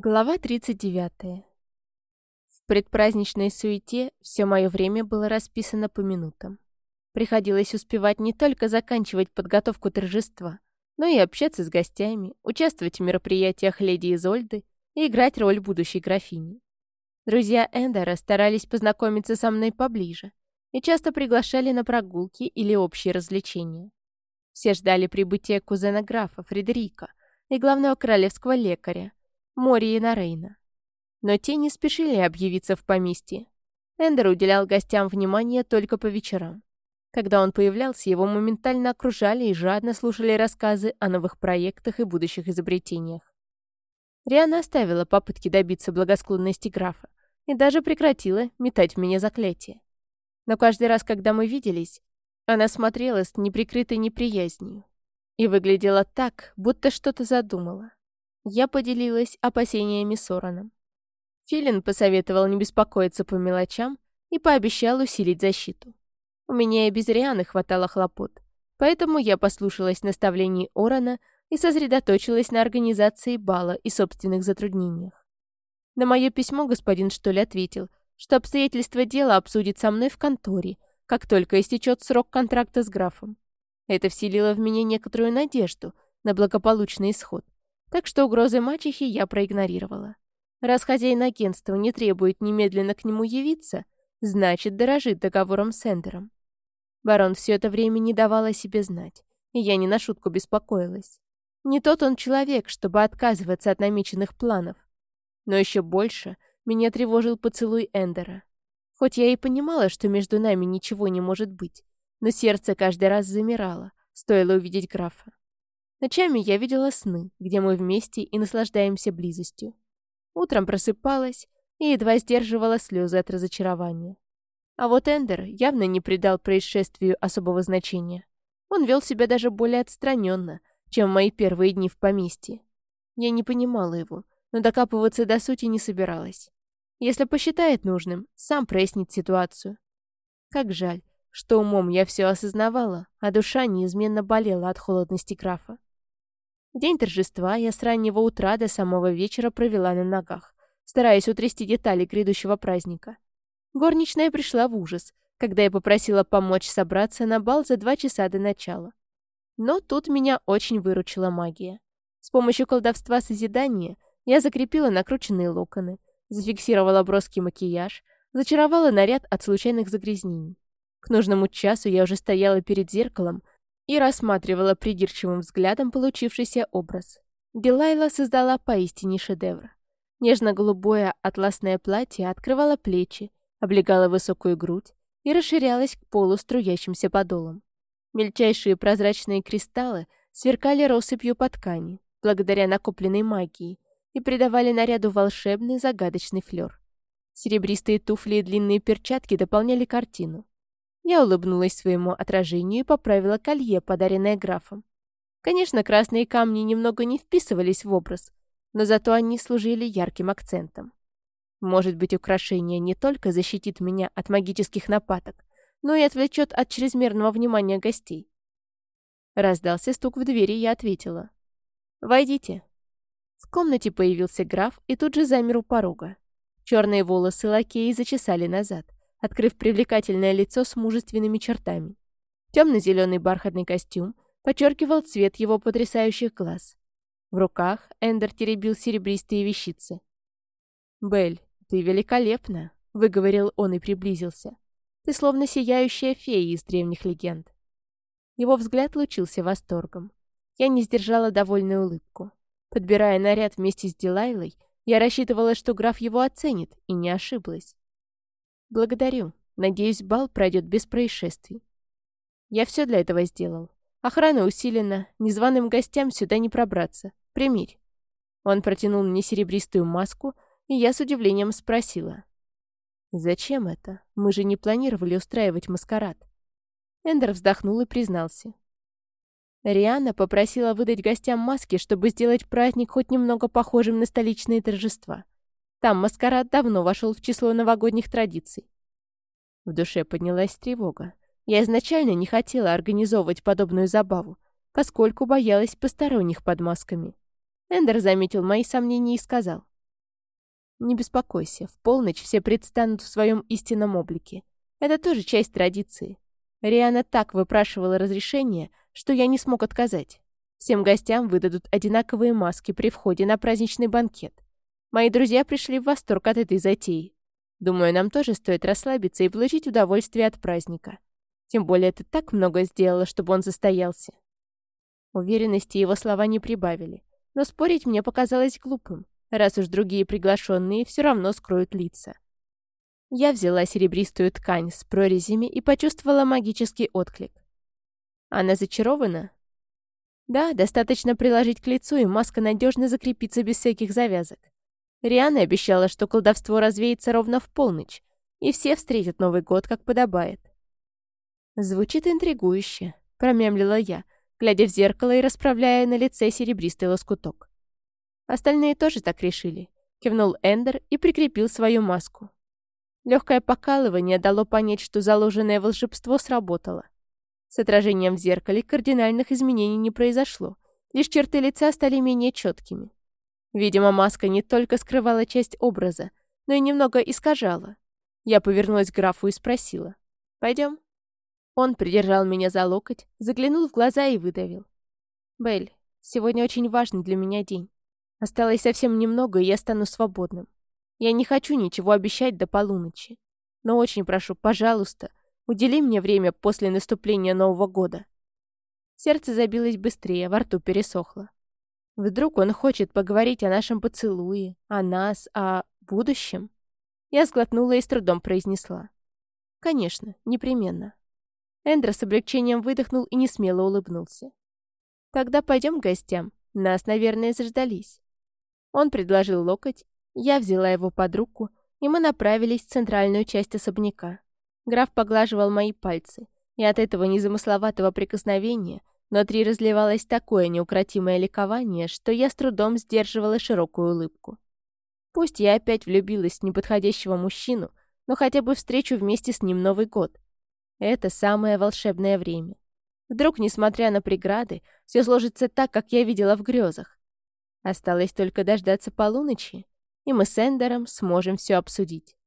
Глава 39. В предпраздничной суете все мое время было расписано по минутам. Приходилось успевать не только заканчивать подготовку торжества, но и общаться с гостями, участвовать в мероприятиях леди Изольды и играть роль будущей графини. Друзья Эндера старались познакомиться со мной поближе и часто приглашали на прогулки или общие развлечения. Все ждали прибытия кузена графа Фредерика и главного королевского лекаря, Мори Нарейна. Но те не спешили объявиться в поместье. Эндер уделял гостям внимание только по вечерам. Когда он появлялся, его моментально окружали и жадно слушали рассказы о новых проектах и будущих изобретениях. Риана оставила попытки добиться благосклонности графа и даже прекратила метать в меня заклятие. Но каждый раз, когда мы виделись, она смотрела с неприкрытой неприязнью и выглядела так, будто что-то задумала. Я поделилась опасениями с Ороном. Филин посоветовал не беспокоиться по мелочам и пообещал усилить защиту. У меня и без Рианы хватало хлопот, поэтому я послушалась наставлений Орона и сосредоточилась на организации бала и собственных затруднениях. На мое письмо господин Штоль ответил, что обстоятельства дела обсудит со мной в конторе, как только истечет срок контракта с графом. Это вселило в меня некоторую надежду на благополучный исход. Так что угрозы мачехи я проигнорировала. Раз хозяин агентства не требует немедленно к нему явиться, значит, дорожит договором с Эндером. Барон все это время не давал о себе знать, и я не на шутку беспокоилась. Не тот он человек, чтобы отказываться от намеченных планов. Но еще больше меня тревожил поцелуй Эндера. Хоть я и понимала, что между нами ничего не может быть, но сердце каждый раз замирало, стоило увидеть графа. Ночами я видела сны, где мы вместе и наслаждаемся близостью. Утром просыпалась и едва сдерживала слезы от разочарования. А вот Эндер явно не придал происшествию особого значения. Он вел себя даже более отстраненно, чем в мои первые дни в поместье. Я не понимала его, но докапываться до сути не собиралась. Если посчитает нужным, сам прояснит ситуацию. Как жаль, что умом я все осознавала, а душа неизменно болела от холодности графа. День торжества я с раннего утра до самого вечера провела на ногах, стараясь утрясти детали грядущего праздника. Горничная пришла в ужас, когда я попросила помочь собраться на бал за два часа до начала. Но тут меня очень выручила магия. С помощью колдовства созидания я закрепила накрученные локоны, зафиксировала броский макияж, зачаровала наряд от случайных загрязнений. К нужному часу я уже стояла перед зеркалом, и рассматривала придирчивым взглядом получившийся образ. Дилайла создала поистине шедевр. Нежно-голубое атласное платье открывало плечи, облегало высокую грудь и расширялось к полу струящимся подолом. Мельчайшие прозрачные кристаллы сверкали россыпью по ткани, благодаря накопленной магии, и придавали наряду волшебный загадочный флёр. Серебристые туфли и длинные перчатки дополняли картину. Я улыбнулась своему отражению и поправила колье, подаренное графом. Конечно, красные камни немного не вписывались в образ, но зато они служили ярким акцентом. Может быть, украшение не только защитит меня от магических нападок, но и отвлечет от чрезмерного внимания гостей. Раздался стук в двери, и я ответила. «Войдите». В комнате появился граф и тут же замер у порога. Черные волосы лакеи зачесали назад открыв привлекательное лицо с мужественными чертами. Темно-зеленый бархатный костюм подчеркивал цвет его потрясающих глаз. В руках Эндер теребил серебристые вещицы. «Белль, ты великолепна», — выговорил он и приблизился. «Ты словно сияющая фея из древних легенд». Его взгляд лучился восторгом. Я не сдержала довольную улыбку. Подбирая наряд вместе с Дилайлой, я рассчитывала, что граф его оценит, и не ошиблась. «Благодарю. Надеюсь, бал пройдет без происшествий». «Я все для этого сделал. Охрана усилена, незваным гостям сюда не пробраться. Примирь». Он протянул мне серебристую маску, и я с удивлением спросила. «Зачем это? Мы же не планировали устраивать маскарад». Эндер вздохнул и признался. Риана попросила выдать гостям маски, чтобы сделать праздник хоть немного похожим на столичные торжества. Там маскарад давно вошел в число новогодних традиций. В душе поднялась тревога. Я изначально не хотела организовывать подобную забаву, поскольку боялась посторонних под масками. Эндер заметил мои сомнения и сказал. Не беспокойся, в полночь все предстанут в своем истинном облике. Это тоже часть традиции. Риана так выпрашивала разрешение, что я не смог отказать. Всем гостям выдадут одинаковые маски при входе на праздничный банкет. Мои друзья пришли в восторг от этой затеи. Думаю, нам тоже стоит расслабиться и получить удовольствие от праздника. Тем более ты так много сделала, чтобы он состоялся. Уверенности его слова не прибавили, но спорить мне показалось глупым, раз уж другие приглашенные все равно скроют лица. Я взяла серебристую ткань с прорезями и почувствовала магический отклик. Она зачарована? Да, достаточно приложить к лицу, и маска надежно закрепится без всяких завязок. Риана обещала, что колдовство развеется ровно в полночь, и все встретят Новый год, как подобает. Звучит интригующе, промямлила я, глядя в зеркало и расправляя на лице серебристый лоскуток. Остальные тоже так решили. Кивнул Эндер и прикрепил свою маску. Легкое покалывание дало понять, что заложенное волшебство сработало. С отражением в зеркале кардинальных изменений не произошло, лишь черты лица стали менее четкими. Видимо, маска не только скрывала часть образа, но и немного искажала. Я повернулась к графу и спросила. «Пойдем?» Он придержал меня за локоть, заглянул в глаза и выдавил. «Белль, сегодня очень важный для меня день. Осталось совсем немного, и я стану свободным. Я не хочу ничего обещать до полуночи. Но очень прошу, пожалуйста, Удели мне время после наступления Нового года». Сердце забилось быстрее, во рту пересохло. Вдруг он хочет поговорить о нашем поцелуе, о нас, о будущем? Я сглотнула и с трудом произнесла. «Конечно, непременно». Эндро с облегчением выдохнул и несмело улыбнулся. «Тогда пойдем к гостям. Нас, наверное, заждались». Он предложил локоть, я взяла его под руку, и мы направились в центральную часть особняка. Граф поглаживал мои пальцы, и от этого незамысловатого прикосновения внутри разливалось такое неукротимое ликование, что я с трудом сдерживала широкую улыбку. Пусть я опять влюбилась в неподходящего мужчину, но хотя бы встречу вместе с ним Новый год. Это самое волшебное время. Вдруг, несмотря на преграды, все сложится так, как я видела в грезах. Осталось только дождаться полуночи, и мы с Эндером сможем все обсудить.